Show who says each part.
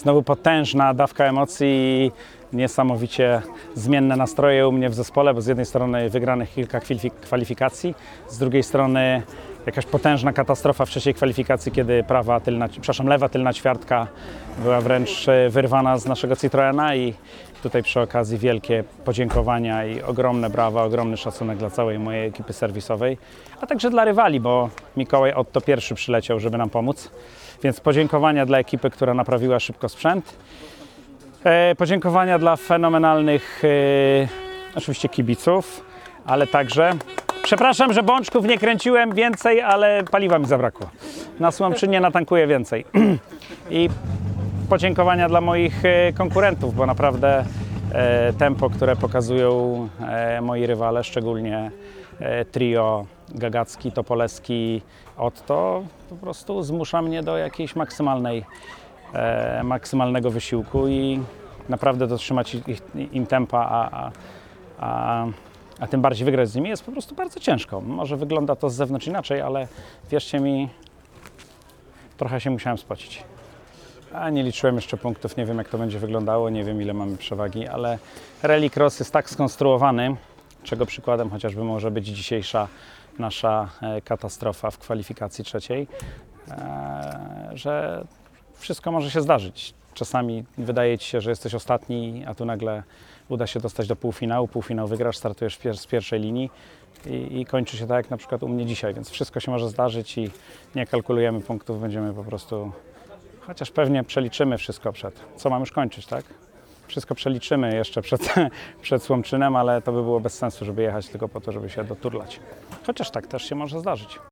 Speaker 1: Znowu potężna dawka emocji, niesamowicie zmienne nastroje u mnie w zespole, bo z jednej strony wygranych kilka kwalifik- kwalifikacji, z drugiej strony jakaś potężna katastrofa w trzeciej kwalifikacji, kiedy prawa tylna, przepraszam, lewa tylna ćwiartka była wręcz e, wyrwana z naszego Citroena i tutaj przy okazji wielkie podziękowania i ogromne brawa, ogromny szacunek dla całej mojej ekipy serwisowej, a także dla rywali, bo Mikołaj Otto pierwszy przyleciał, żeby nam pomóc. Więc podziękowania dla ekipy, która naprawiła szybko sprzęt. E, podziękowania dla fenomenalnych e, oczywiście kibiców, ale także przepraszam, że bączków nie kręciłem więcej, ale paliwa mi zabrakło. Na Słomczynie natankuję więcej. I podziękowania dla moich e, konkurentów, bo naprawdę e, tempo, które pokazują e, moi rywale, szczególnie e, trio Gagacki, Topoleski, Otto, po prostu zmusza mnie do jakiejś maksymalnej, maksymalnego wysiłku i naprawdę dotrzymać ich, im tempa, a, a, a, a tym bardziej wygrać z nimi jest po prostu bardzo ciężko. Może wygląda to z zewnątrz inaczej, ale wierzcie mi, trochę się musiałem spocić. A nie liczyłem jeszcze punktów, nie wiem jak to będzie wyglądało, nie wiem ile mamy przewagi, ale Rally Cross jest tak skonstruowany, czego przykładem chociażby może być dzisiejsza nasza e, katastrofa w kwalifikacji trzeciej, e, że wszystko może się zdarzyć. Czasami wydaje ci się, że jesteś ostatni, a tu nagle uda się dostać do półfinału, półfinał wygrasz, startujesz z pierwszej linii i, i kończy się tak jak na przykład u mnie dzisiaj, więc wszystko się może zdarzyć i nie kalkulujemy punktów, będziemy po prostu Chociaż pewnie przeliczymy wszystko przed. Co mam już kończyć, tak? Wszystko przeliczymy jeszcze przed, przed Słomczynem, ale to by było bez sensu, żeby jechać tylko po to, żeby się doturlać. Chociaż tak też się może zdarzyć.